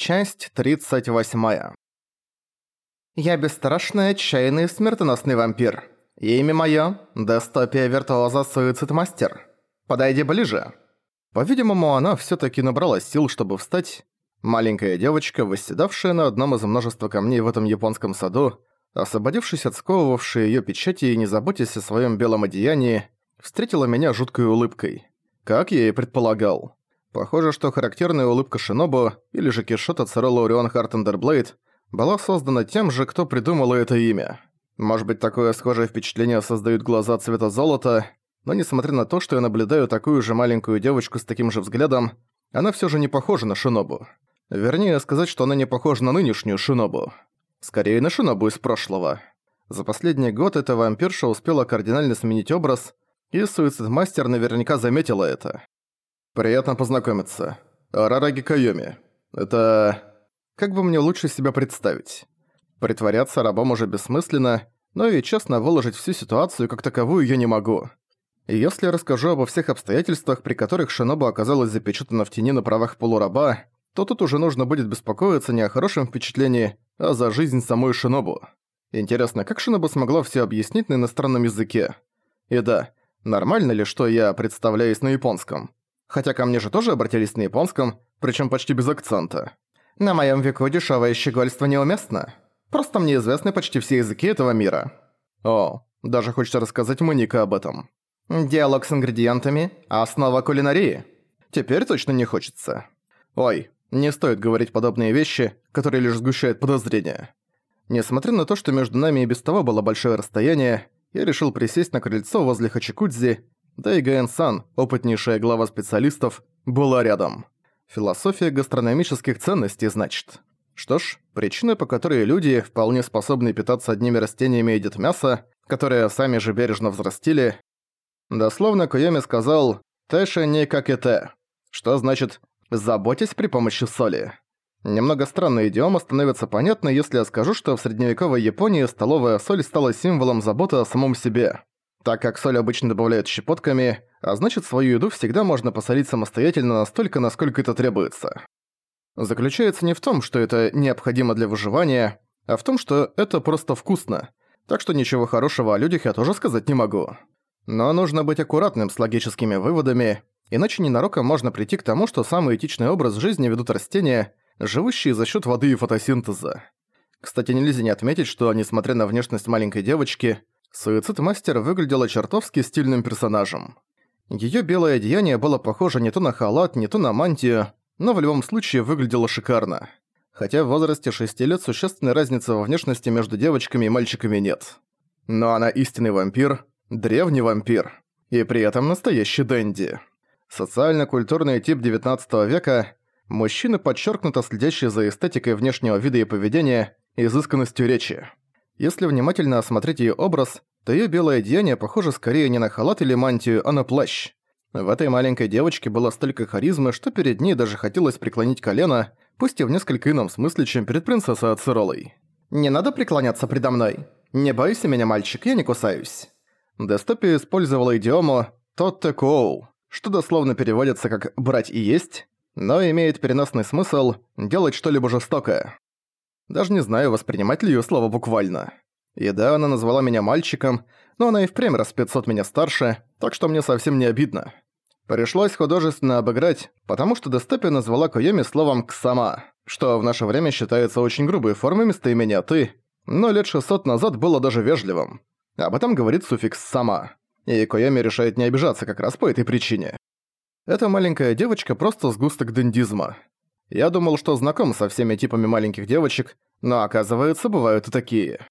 Часть 38. Я бесстрашный, отчаянный, смертоносный вампир. Имя моё – Дестопия Виртуоза Суицид Мастер. Подойди ближе. По-видимому, она всё-таки набрала сил, чтобы встать. Маленькая девочка, восседавшая на одном из множества камней в этом японском саду, освободившись от сковывавшей её печати и не заботясь о своём белом одеянии, встретила меня жуткой улыбкой. Как я и предполагал. Похоже, что характерная улыбка Шинобу, или же Киссшот Ацерола-Орион Хартандерблейд, была создана тем же, кто придумал это имя. Может быть, такое схожее впечатление создают глаза цвета золота, но несмотря на то, что я наблюдаю такую же маленькую девочку с таким же взглядом, она всё же не похожа на Шинобу. Вернее, сказать, что она не похожа на нынешнюю Шинобу. Скорее, на Шинобу из прошлого. За последний год эта вампирша успела кардинально сменить образ, и Суицид-мастер наверняка заметила это. «Приятно познакомиться. Рараги Кайоми. Это... Как бы мне лучше себя представить? Притворяться рабом уже бессмысленно, но и честно выложить всю ситуацию как таковую я не могу. И если я расскажу обо всех обстоятельствах, при которых Шинобу оказалась запечатана в тени на правах полураба, то тут уже нужно будет беспокоиться не о хорошем впечатлении, а за жизнь самой Шинобу. Интересно, как Шинобу смогла все объяснить на иностранном языке? И да, нормально ли, что я представляюсь на японском? Хотя ко мне же тоже обратились на японском, причем почти без акцента. На моем веку дешевое щегольство неуместно. Просто мне известны почти все языки этого мира. О, даже хочется рассказать Моника об этом. Диалог с ингредиентами – основа кулинарии. Теперь точно не хочется. Ой, не стоит говорить подобные вещи, которые лишь сгущают подозрения. Несмотря на то, что между нами и без того было большое расстояние, я решил присесть на крыльцо возле Хачикудзи да и Гаэн-сан, опытнейшая глава специалистов, была рядом. Философия гастрономических ценностей, значит. Что ж, причина, по которой люди, вполне способны питаться одними растениями, едят мясо, которое сами же бережно взрастили. Дословно Куйоми сказал «тэша не как это», что значит «заботьтесь при помощи соли». Немного странная идиома становится понятной, если я скажу, что в средневековой Японии столовая соль стала символом заботы о самом себе так как соль обычно добавляют щепотками, а значит свою еду всегда можно посолить самостоятельно настолько, насколько это требуется. Заключается не в том, что это необходимо для выживания, а в том, что это просто вкусно. Так что ничего хорошего о людях я тоже сказать не могу. Но нужно быть аккуратным с логическими выводами, иначе ненароком можно прийти к тому, что самый этичный образ жизни ведут растения, живущие за счет воды и фотосинтеза. Кстати, нельзя не отметить, что, несмотря на внешность маленькой девочки, Суицид-мастер выглядела чертовски стильным персонажем. Её белое одеяние было похоже не то на халат, не то на мантию, но в любом случае выглядело шикарно. Хотя в возрасте 6 лет существенной разницы во внешности между девочками и мальчиками нет. Но она истинный вампир, древний вампир, и при этом настоящий денди. Социально-культурный тип 19 века, мужчины подчеркнуто следящие за эстетикой внешнего вида и поведения, изысканностью речи. Если внимательно осмотреть её образ, то её белое одеяние похоже скорее не на халат или мантию, а на плащ. В этой маленькой девочке было столько харизмы, что перед ней даже хотелось преклонить колено, пусть и в несколько ином смысле, чем перед принцессой Ацеролой. «Не надо преклоняться предо мной. Не бойся меня, мальчик, я не кусаюсь». Дестопия использовала идиому «тотте коу», что дословно переводится как «брать и есть», но имеет переносный смысл «делать что-либо жестокое». Даже не знаю, воспринимать ли её слово буквально. И да, она назвала меня мальчиком, но она и впрямь раз 500 меня старше, так что мне совсем не обидно. Пришлось художественно обыграть, потому что Дестепи назвала Койоми словом «ксама», что в наше время считается очень грубой формой местоимения «ты», но лет 600 назад было даже вежливым. Об этом говорит суффикс «сама». И Койоми решает не обижаться как раз по этой причине. Эта маленькая девочка просто сгусток дендизма. Я думал, что знаком со всеми типами маленьких девочек, но оказывается, бывают и такие.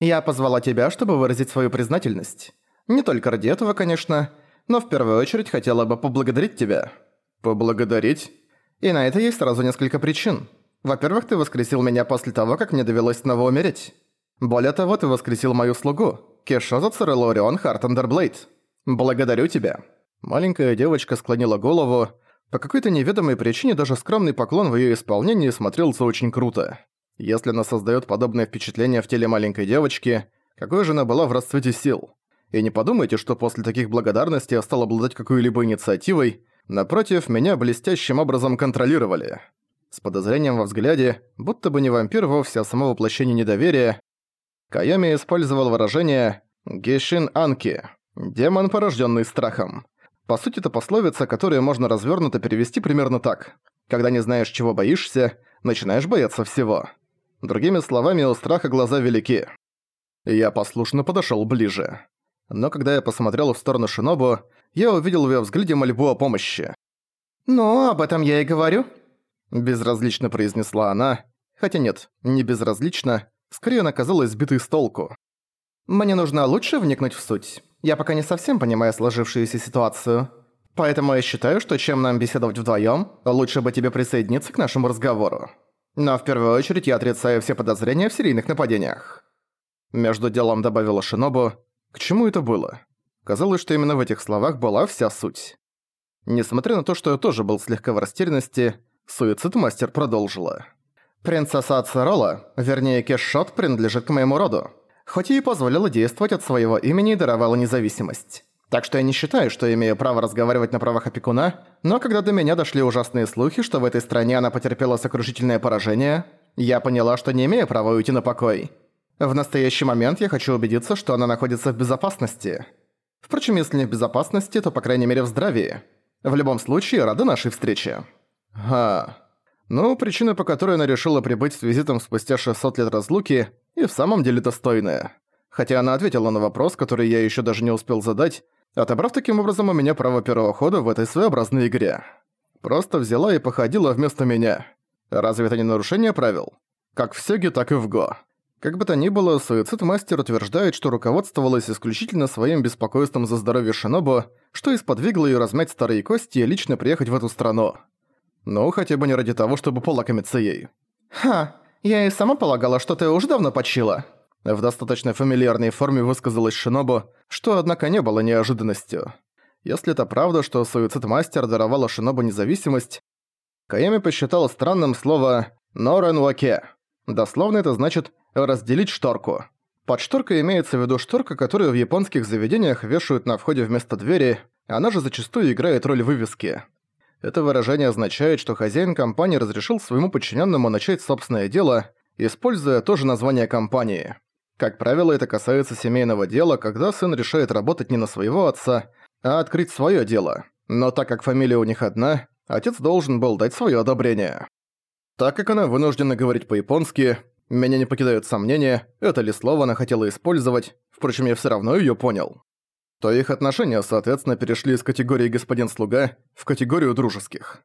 Я позвала тебя, чтобы выразить свою признательность. Не только ради этого, конечно, но в первую очередь хотела бы поблагодарить тебя. Поблагодарить? И на это есть сразу несколько причин. Во-первых, ты воскресил меня после того, как мне довелось снова умереть. Более того, ты воскресил мою слугу, Киссшот Ацерола-Орион Хартандерблейд. Благодарю тебя. Маленькая девочка склонила голову, по какой-то неведомой причине даже скромный поклон в её исполнении смотрелся очень круто. Если она создаёт подобное впечатление в теле маленькой девочки, какой же она была в расцвете сил? И не подумайте, что после таких благодарностей я стал обладать какой-либо инициативой, напротив, меня блестящим образом контролировали. с подозрением во взгляде, будто бы не вампир вовсе, а само воплощение недоверия. Кайоми использовал выражение «гешин анки» – «демон, порожденный страхом». По сути, это пословица, которую можно развернуто перевести примерно так. Когда не знаешь, чего боишься, начинаешь бояться всего. Другими словами, у страха глаза велики. Я послушно подошёл ближе. Но когда я посмотрел в сторону Шинобу, я увидел в её взгляде мольбу о помощи. «Ну, об этом я и говорю», – безразлично произнесла она. Хотя нет, не безразлично, скорее она казалась сбитой с толку. «Мне нужно лучше вникнуть в суть. Я пока не совсем понимаю сложившуюся ситуацию. Поэтому я считаю, что чем нам беседовать вдвоём, лучше бы тебе присоединиться к нашему разговору. Но в первую очередь я отрицаю все подозрения в серийных нападениях». Между делом добавила Шинобу. К чему это было? Казалось, что именно в этих словах была вся суть. Несмотря на то, что я тоже был слегка в растерянности, суицид-мастер продолжила. «Принцесса Ацерола, вернее Кешшот, принадлежит к моему роду. Хоть и позволила действовать от своего имени и даровала независимость. Так что я не считаю, что имею право разговаривать на правах опекуна, но когда до меня дошли ужасные слухи, что в этой стране она потерпела сокрушительное поражение, я поняла, что не имею права уйти на покой. В настоящий момент я хочу убедиться, что она находится в безопасности. Впрочем, если не в безопасности, то по крайней мере в здравии. В любом случае, рада нашей встрече. Ха. Ну, причина, по которой она решила прибыть с визитом спустя 600 лет разлуки, и в самом деле достойная. Хотя она ответила на вопрос, который я еще даже не успел задать, отобрав таким образом у меня право первого хода в этой своеобразной игре. Просто взяла и походила вместо меня. Разве это не нарушение правил? Как в Сёге, так и в Го. Как бы то ни было, суицид-мастер утверждает, что руководствовалась исключительно своим беспокойством за здоровье Шинобу, что и сподвигло её размять старые кости и лично приехать в эту страну. Ну, хотя бы не ради того, чтобы полакомиться ей. «Ха, я и сама полагала, что ты уже давно почила». В достаточно фамильярной форме высказалась Шинобу, что, однако, не было неожиданностью. Если это правда, что суицид-мастер даровала Шинобу независимость, Каями посчитал странным слово «норен ваке». Дословно это значит «разделить шторку». Под шторкой имеется в виду шторка, которую в японских заведениях вешают на входе вместо двери, она же зачастую играет роль вывески. Это выражение означает, что хозяин компании разрешил своему подчиненному начать собственное дело, используя то же название компании. Как правило, это касается семейного дела, когда сын решает работать не на своего отца, а открыть свое дело. Но так как фамилия у них одна, отец должен был дать свое одобрение. Так как она вынуждена говорить по-японски, меня не покидают сомнения, это ли слово она хотела использовать, впрочем, я все равно ее понял. То их отношения, соответственно, перешли из категории «господин-слуга» в категорию дружеских.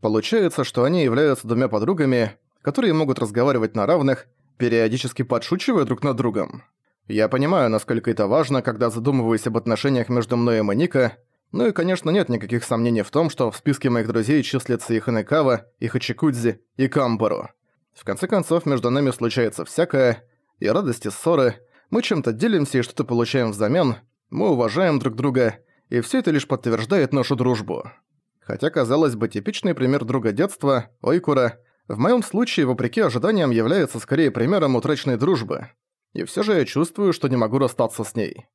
Получается, что они являются двумя подругами, которые могут разговаривать на равных, периодически подшучивая друг над другом. Я понимаю, насколько это важно, когда задумываюсь об отношениях между мной и Моника, ну и, конечно, нет никаких сомнений в том, что в списке моих друзей числятся и Ханекава, и Хачикудзи, и Камбару. В конце концов, между нами случается всякое, и радости ссоры, мы чем-то делимся и что-то получаем взамен, мы уважаем друг друга, и все это лишь подтверждает нашу дружбу. Хотя, казалось бы, типичный пример друга детства, Ойкура, в моем случае, вопреки ожиданиям, является скорее примером утраченной дружбы. И все же я чувствую, что не могу расстаться с ней.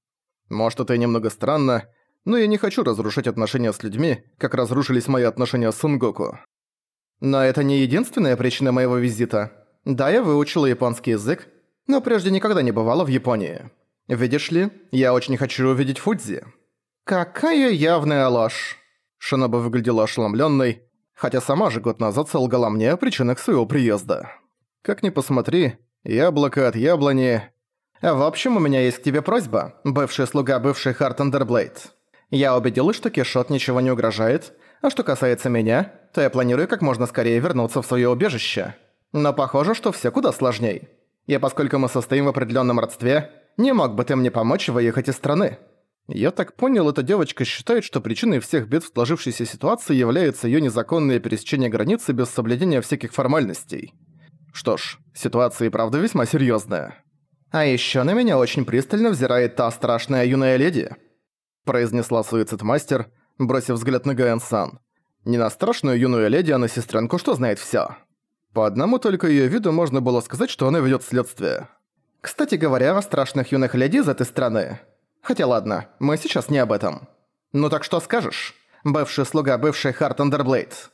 Может, это и немного странно, но я не хочу разрушать отношения с людьми, как разрушились мои отношения с Сунгоку. Но это не единственная причина моего визита. Да, я выучила японский язык, но прежде никогда не бывала в Японии. Видишь ли, я очень хочу увидеть Фудзи. Какая явная ложь. Шиноба выглядела ошеломлённой, хотя сама же год назад солгала мне о причинах своего приезда. Как ни посмотри, яблоко от яблони... В общем, у меня есть к тебе просьба, бывший слуга бывший Харт Андерблейд. Я убедилась, что Кишот ничего не угрожает, а что касается меня, то я планирую как можно скорее вернуться в своё убежище. Но похоже, что всё куда сложней. И поскольку мы состоим в определённом родстве, не мог бы ты мне помочь выехать из страны?» Я так понял, эта девочка считает, что причиной всех бед в сложившейся ситуации является её незаконное пересечение границы без соблюдения всяких формальностей. Что ж, ситуация и правда весьма серьёзная. «А ещё на меня очень пристально взирает та страшная юная леди», произнесла суицид-мастер, бросив взгляд на Гаэн-сан. Не на страшную юную леди, а на сестренку, что знает всё. По одному только её виду можно было сказать, что она ведёт следствие. Кстати говоря, о страшных юных леди из этой страны. Хотя ладно, мы сейчас не об этом. Ну так что скажешь, бывший слуга бывший Харт Андерблейд?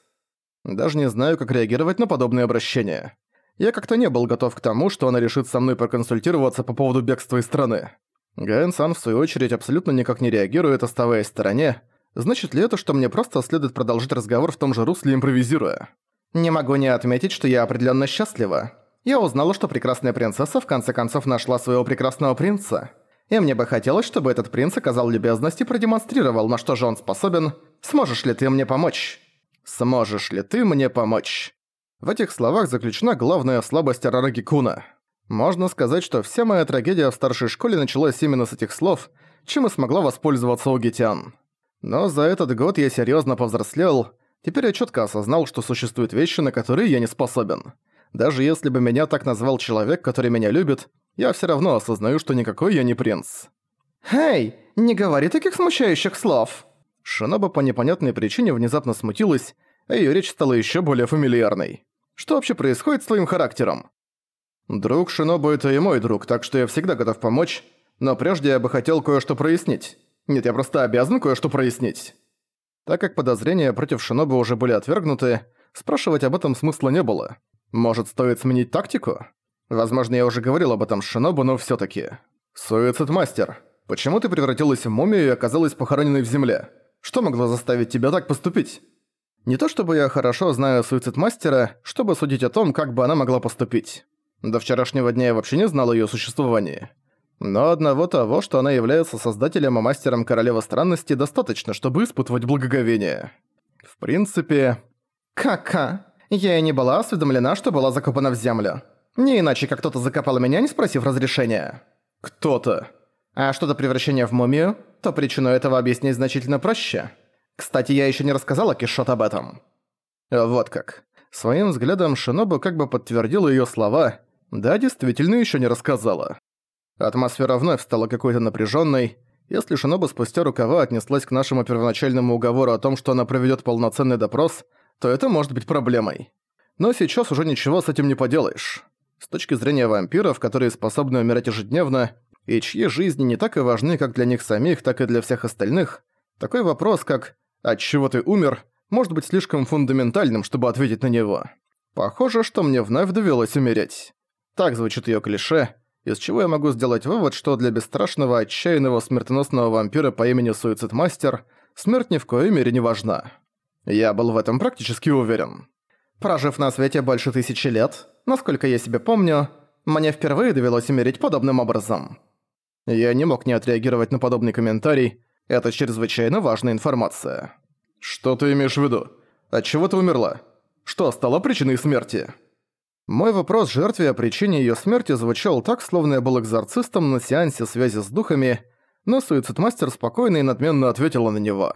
Даже не знаю, как реагировать на подобное обращение. Я как-то не был готов к тому, что она решит со мной проконсультироваться по поводу бегства из страны. Гаэн-сан, в свою очередь, абсолютно никак не реагирует, оставаясь в стороне. Значит ли это, что мне просто следует продолжить разговор в том же русле, импровизируя? Не могу не отметить, что я определенно счастлива. Я узнала, что прекрасная принцесса в конце концов нашла своего прекрасного принца. И мне бы хотелось, чтобы этот принц оказал любезность и продемонстрировал, на что же он способен. Сможешь ли ты мне помочь? Сможешь ли ты мне помочь? В этих словах заключена главная слабость Арараги Куна. Можно сказать, что вся моя трагедия в старшей школе началась именно с этих слов, чем и смогла воспользоваться Огитян. Но за этот год я серьезно повзрослел, теперь я четко осознал, что существуют вещи, на которые я не способен. Даже если бы меня так назвал человек, который меня любит, я все равно осознаю, что никакой я не принц. «Эй, не говори таких смущающих слов!» Шиноба по непонятной причине внезапно смутилась, а её речь стала ещё более фамильярной. Что вообще происходит с твоим характером? Друг Шинобу это и мой друг, так что я всегда готов помочь, но прежде я бы хотел кое-что прояснить. Нет, я просто обязан кое-что прояснить. Так как подозрения против Шинобу уже были отвергнуты, спрашивать об этом смысла не было. Может, стоит сменить тактику? Возможно, я уже говорил об этом Шинобу, но всё-таки. Суицид-мастер, почему ты превратилась в мумию и оказалась похороненной в земле? Что могло заставить тебя так поступить? Не то чтобы я хорошо знаю суицид-мастера, чтобы судить о том, как бы она могла поступить. До вчерашнего дня я вообще не знал о её существовании. Но одного того, что она является создателем и мастером Королевы Странности, достаточно, чтобы испытывать благоговение. В принципе... Кака? Я и не была осведомлена, что была закопана в землю. Не иначе, как кто-то закопал меня, не спросив разрешения. Кто-то. А что до превращения в мумию, то причину этого объяснить значительно проще. Кстати, я еще не рассказала Кишот об этом. Вот как. Своим взглядом Шинобу как бы подтвердила ее слова. Да, действительно, еще не рассказала. Атмосфера вновь стала какой-то напряженной. Если Шинобу спустя рукава отнеслась к нашему первоначальному уговору о том, что она проведет полноценный допрос, то это может быть проблемой. Но сейчас уже ничего с этим не поделаешь. С точки зрения вампиров, которые способны умирать ежедневно, и чьи жизни не так и важны как для них самих, так и для всех остальных, такой вопрос, как от чего ты умер, может быть слишком фундаментальным, чтобы ответить на него. Похоже, что мне вновь довелось умереть. Так звучит её клише, из чего я могу сделать вывод, что для бесстрашного, отчаянного, смертоносного вампира по имени Суицид-мастер смерть ни в коей мере не важна. Я был в этом практически уверен. Прожив на свете больше тысячи лет, насколько я себе помню, мне впервые довелось умереть подобным образом. Я не мог не отреагировать на подобный комментарий, это чрезвычайно важная информация. Что ты имеешь в виду? От чего ты умерла? Что стало причиной смерти? Мой вопрос жертве о причине её смерти звучал так, словно я был экзорцистом на сеансе связи с духами, но суицидмастер спокойно и надменно ответила на него.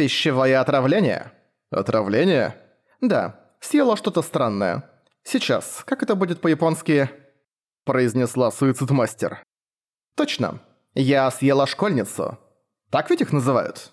«Пищевое отравление?» «Отравление?» «Да, съела что-то странное. Сейчас, как это будет по-японски?» произнесла суицидмастер. «Точно. Я съела школьницу. Так ведь их называют?